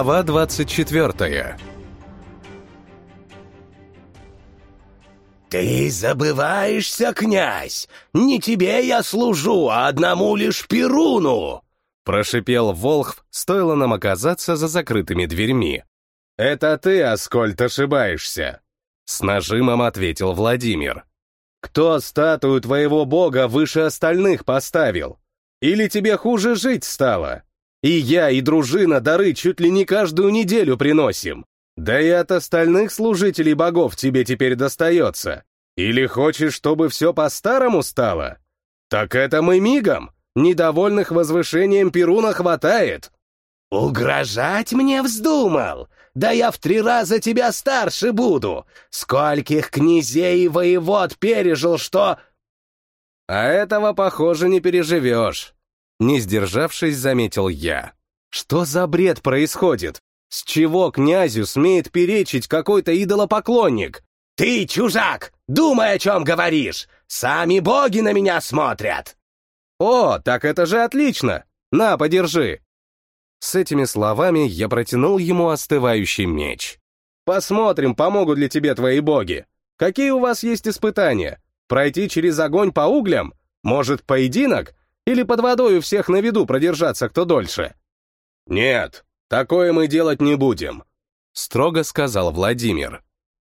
Глава 24 «Ты забываешься, князь! Не тебе я служу, а одному лишь Перуну!» Прошипел Волхв, стоило нам оказаться за закрытыми дверьми. «Это ты, Аскольд, ошибаешься!» С нажимом ответил Владимир. «Кто статую твоего бога выше остальных поставил? Или тебе хуже жить стало? И я, и дружина дары чуть ли не каждую неделю приносим. Да и от остальных служителей богов тебе теперь достается. Или хочешь, чтобы все по-старому стало? Так это мы мигом. Недовольных возвышением Перуна хватает. «Угрожать мне вздумал? Да я в три раза тебя старше буду! Скольких князей и воевод пережил, что...» «А этого, похоже, не переживешь», — не сдержавшись, заметил я. «Что за бред происходит? С чего князю смеет перечить какой-то идолопоклонник?» «Ты, чужак, думай, о чем говоришь! Сами боги на меня смотрят!» «О, так это же отлично! На, подержи!» С этими словами я протянул ему остывающий меч. «Посмотрим, помогут ли тебе твои боги. Какие у вас есть испытания? Пройти через огонь по углям? Может, поединок? Или под водой у всех на виду продержаться кто дольше?» «Нет, такое мы делать не будем», — строго сказал Владимир.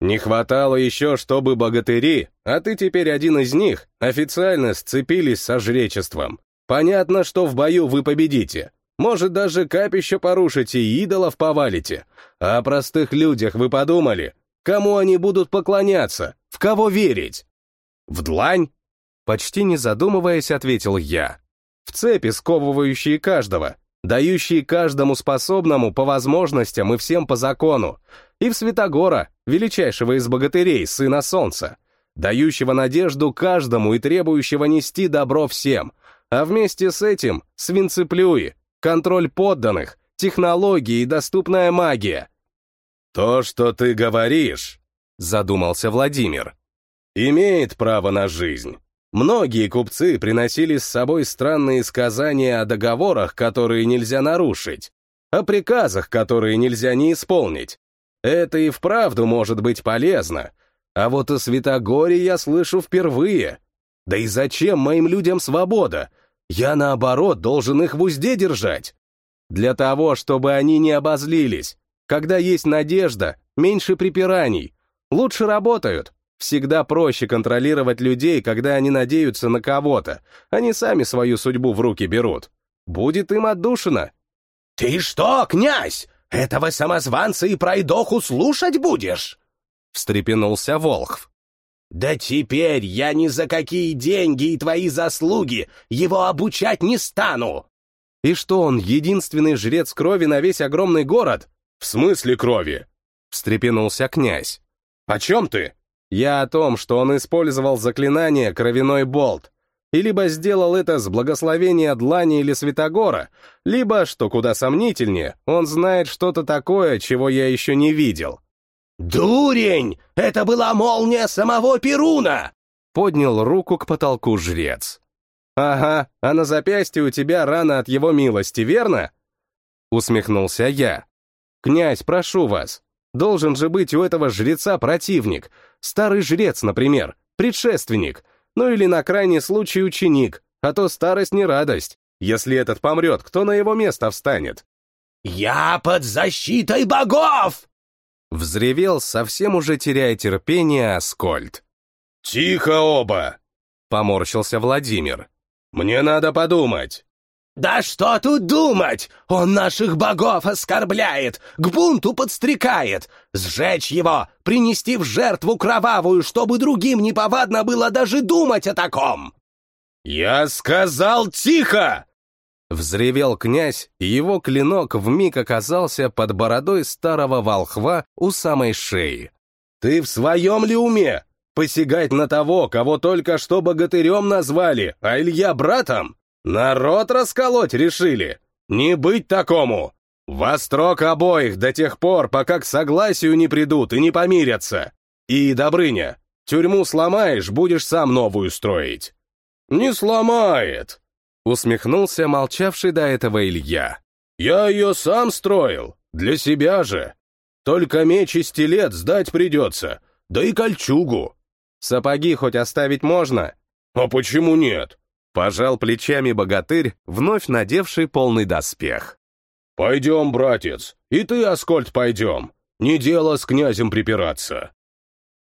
«Не хватало еще, чтобы богатыри, а ты теперь один из них, официально сцепились со жречеством. Понятно, что в бою вы победите, может, даже капище порушите и идолов повалите. А о простых людях вы подумали? Кому они будут поклоняться? В кого верить? В длань? Почти не задумываясь, ответил я. В цепи, сковывающие каждого, дающие каждому способному по возможностям и всем по закону. И в Святогора, величайшего из богатырей, сына солнца, дающего надежду каждому и требующего нести добро всем, а вместе с этим свинцеплюи, контроль подданных, технологии и доступная магия. «То, что ты говоришь», — задумался Владимир, — «имеет право на жизнь. Многие купцы приносили с собой странные сказания о договорах, которые нельзя нарушить, о приказах, которые нельзя не исполнить. Это и вправду может быть полезно. А вот о Святогоре я слышу впервые. Да и зачем моим людям свобода? Я, наоборот, должен их в узде держать. Для того, чтобы они не обозлились. Когда есть надежда, меньше припираний. Лучше работают. Всегда проще контролировать людей, когда они надеются на кого-то. Они сами свою судьбу в руки берут. Будет им отдушина. «Ты что, князь, этого самозванца и пройдоху слушать будешь?» Встрепенулся Волхв. «Да теперь я ни за какие деньги и твои заслуги его обучать не стану!» «И что, он единственный жрец крови на весь огромный город?» «В смысле крови?» — встрепенулся князь. «О чем ты?» «Я о том, что он использовал заклинание «Кровяной болт», и либо сделал это с благословения Длани или Святогора, либо, что куда сомнительнее, он знает что-то такое, чего я еще не видел». «Дурень! Это была молния самого Перуна!» Поднял руку к потолку жрец. «Ага, а на запястье у тебя рана от его милости, верно?» Усмехнулся я. «Князь, прошу вас, должен же быть у этого жреца противник, старый жрец, например, предшественник, ну или на крайний случай ученик, а то старость не радость. Если этот помрет, кто на его место встанет?» «Я под защитой богов!» Взревел, совсем уже теряя терпение, Аскольд. «Тихо оба!» — поморщился Владимир. «Мне надо подумать». «Да что тут думать? Он наших богов оскорбляет, к бунту подстрекает. Сжечь его, принести в жертву кровавую, чтобы другим неповадно было даже думать о таком!» «Я сказал тихо!» Взревел князь, и его клинок вмиг оказался под бородой старого волхва у самой шеи. «Ты в своем ли уме? Посягать на того, кого только что богатырем назвали, а Илья братом? Народ расколоть решили? Не быть такому! Вострок обоих до тех пор, пока к согласию не придут и не помирятся. И, Добрыня, тюрьму сломаешь, будешь сам новую строить». «Не сломает!» Усмехнулся молчавший до этого Илья. «Я ее сам строил. Для себя же. Только меч и стилет сдать придется, да и кольчугу. Сапоги хоть оставить можно? А почему нет? Пожал плечами богатырь, вновь надевший полный доспех. Пойдем, братец, и ты, Аскольд, пойдем. Не дело с князем припираться.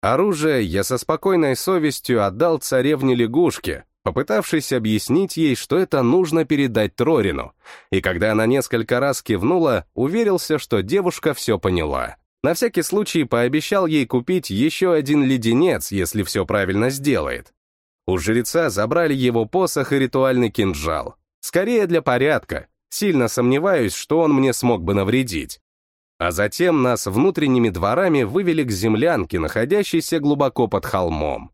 Оружие я со спокойной совестью отдал царевне лягушке, попытавшись объяснить ей, что это нужно передать Трорину, и когда она несколько раз кивнула, уверился, что девушка все поняла. На всякий случай пообещал ей купить еще один леденец, если все правильно сделает. У жреца забрали его посох и ритуальный кинжал. Скорее для порядка, сильно сомневаюсь, что он мне смог бы навредить. А затем нас внутренними дворами вывели к землянке, находящейся глубоко под холмом.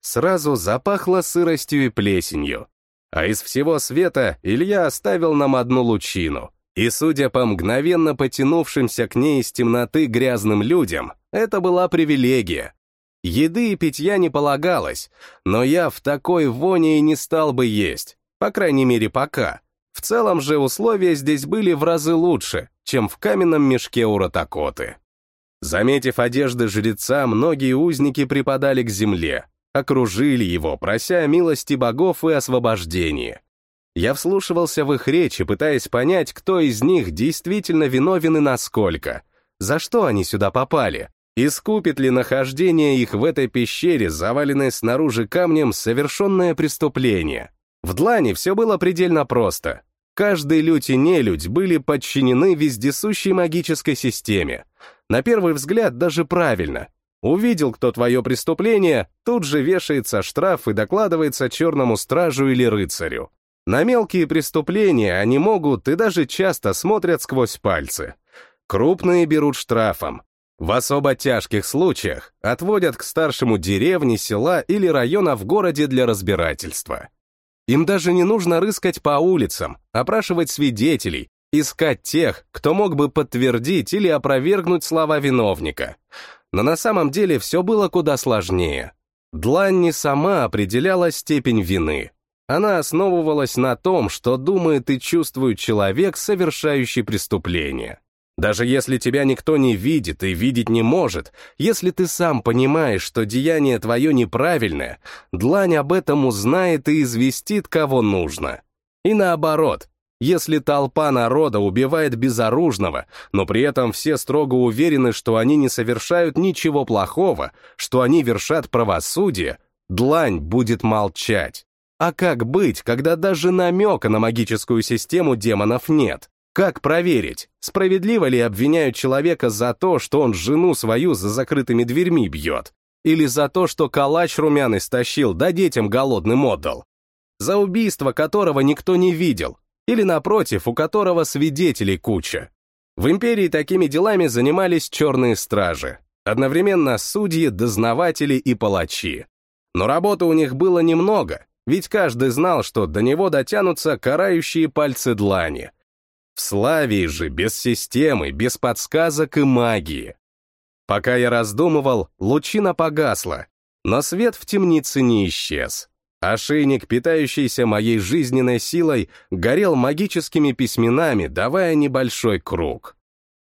Сразу запахло сыростью и плесенью. А из всего света Илья оставил нам одну лучину. И, судя по мгновенно потянувшимся к ней из темноты грязным людям, это была привилегия. Еды и питья не полагалось, но я в такой воне и не стал бы есть, по крайней мере пока. В целом же условия здесь были в разы лучше, чем в каменном мешке у Ротакоты. Заметив одежды жреца, многие узники припадали к земле, окружили его, прося милости богов и освобождения. Я вслушивался в их речи, пытаясь понять, кто из них действительно виновен и насколько, за что они сюда попали, искупит ли нахождение их в этой пещере, заваленной снаружи камнем, совершенное преступление. В Длане все было предельно просто. Каждый лють и нелюдь были подчинены вездесущей магической системе. На первый взгляд даже правильно. Увидел кто твое преступление, тут же вешается штраф и докладывается черному стражу или рыцарю. На мелкие преступления они могут и даже часто смотрят сквозь пальцы. Крупные берут штрафом. В особо тяжких случаях отводят к старшему деревни, села или района в городе для разбирательства. Им даже не нужно рыскать по улицам, опрашивать свидетелей, искать тех, кто мог бы подтвердить или опровергнуть слова виновника. Но на самом деле все было куда сложнее. Длань не сама определяла степень вины. Она основывалась на том, что думает и чувствует человек, совершающий преступление. Даже если тебя никто не видит и видеть не может, если ты сам понимаешь, что деяние твое неправильное, длань об этом узнает и известит, кого нужно. И наоборот, если толпа народа убивает безоружного, но при этом все строго уверены, что они не совершают ничего плохого, что они вершат правосудие, длань будет молчать. А как быть, когда даже намека на магическую систему демонов нет? Как проверить, справедливо ли обвиняют человека за то, что он жену свою за закрытыми дверьми бьет? Или за то, что калач румяный стащил, да детям голодным отдал? За убийство которого никто не видел? Или, напротив, у которого свидетелей куча? В империи такими делами занимались черные стражи, одновременно судьи, дознаватели и палачи. Но работы у них было немного, ведь каждый знал, что до него дотянутся карающие пальцы длани — в Славии же без системы, без подсказок и магии. Пока я раздумывал, лучина погасла, но свет в темнице не исчез. Ошейник, питающийся моей жизненной силой, горел магическими письменами, давая небольшой круг.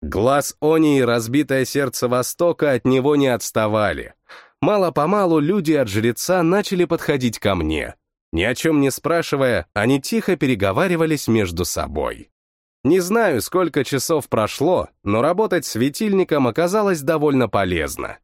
Глаз Они и разбитое сердце Востока от него не отставали. Мало-помалу люди от жреца начали подходить ко мне. Ни о чем не спрашивая, они тихо переговаривались между собой. Не знаю, сколько часов прошло, но работать светильником оказалось довольно полезно.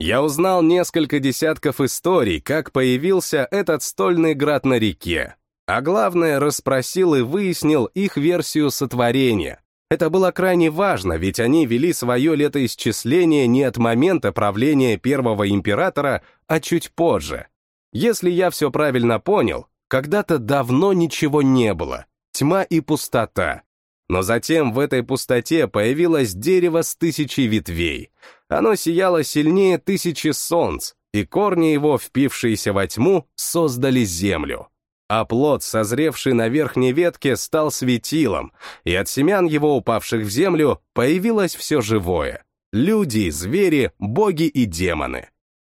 Я узнал несколько десятков историй, как появился этот стольный град на реке. А главное, расспросил и выяснил их версию сотворения. Это было крайне важно, ведь они вели свое летоисчисление не от момента правления первого императора, а чуть позже. Если я все правильно понял, когда-то давно ничего не было. Тьма и пустота. Но затем в этой пустоте появилось дерево с тысячей ветвей. Оно сияло сильнее тысячи солнц, и корни его, впившиеся во тьму, создали землю. А плод, созревший на верхней ветке, стал светилом, и от семян его, упавших в землю, появилось все живое. Люди, звери, боги и демоны.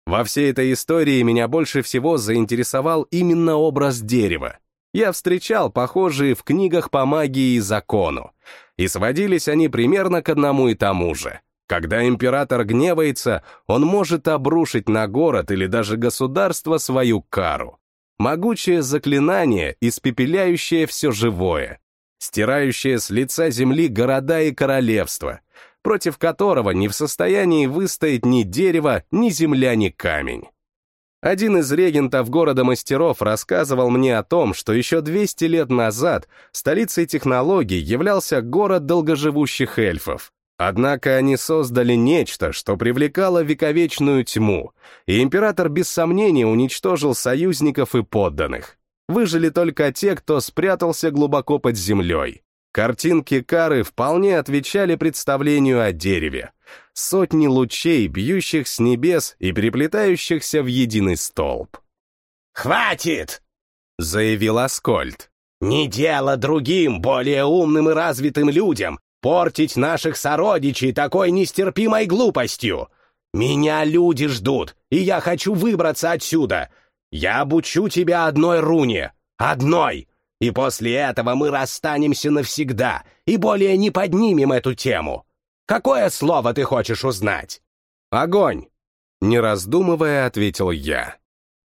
Во всей этой истории меня больше всего заинтересовал именно образ дерева. Я встречал похожие в книгах по магии и закону. и сводились они примерно к одному и тому же. Когда император гневается, он может обрушить на город или даже государство свою кару. Могучее заклинание, испепеляющее все живое, стирающее с лица земли города и королевства, против которого не в состоянии выстоять ни дерево, ни земля, ни камень. Один из регентов города мастеров рассказывал мне о том, что еще 200 лет назад столицей технологий являлся город долгоживущих эльфов. Однако они создали нечто, что привлекало вековечную тьму, и император без сомнения уничтожил союзников и подданных. Выжили только те, кто спрятался глубоко под землей. Картинки Кары вполне отвечали представлению о дереве. Сотни лучей, бьющих с небес и переплетающихся в единый столб. «Хватит!» — заявил Аскольд. «Не дело другим, более умным и развитым людям портить наших сородичей такой нестерпимой глупостью. Меня люди ждут, и я хочу выбраться отсюда. Я обучу тебя одной руне. Одной!» И после этого мы расстанемся навсегда и более не поднимем эту тему. Какое слово ты хочешь узнать? Огонь! Не раздумывая, ответил я.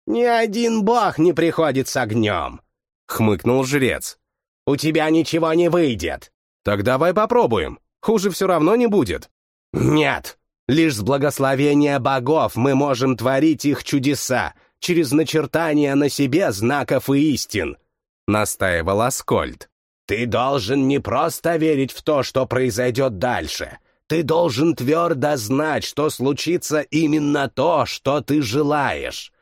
Ни один бог не приходит с огнем, хмыкнул жрец. У тебя ничего не выйдет. Так давай попробуем. Хуже все равно не будет. Нет, лишь с благословения богов мы можем творить их чудеса через начертание на себе знаков и истин. — настаивал Аскольд. «Ты должен не просто верить в то, что произойдет дальше. Ты должен твердо знать, что случится именно то, что ты желаешь.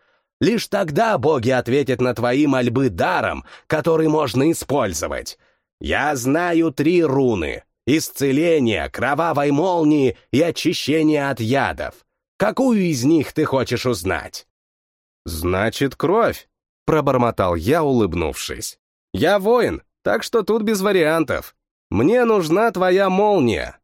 Лишь тогда боги ответят на твои мольбы даром, который можно использовать. Я знаю три руны — исцеление, кровавой молнии и очищение от ядов. Какую из них ты хочешь узнать?» «Значит, кровь», — пробормотал я, улыбнувшись. «Я воин, так что тут без вариантов. Мне нужна твоя молния».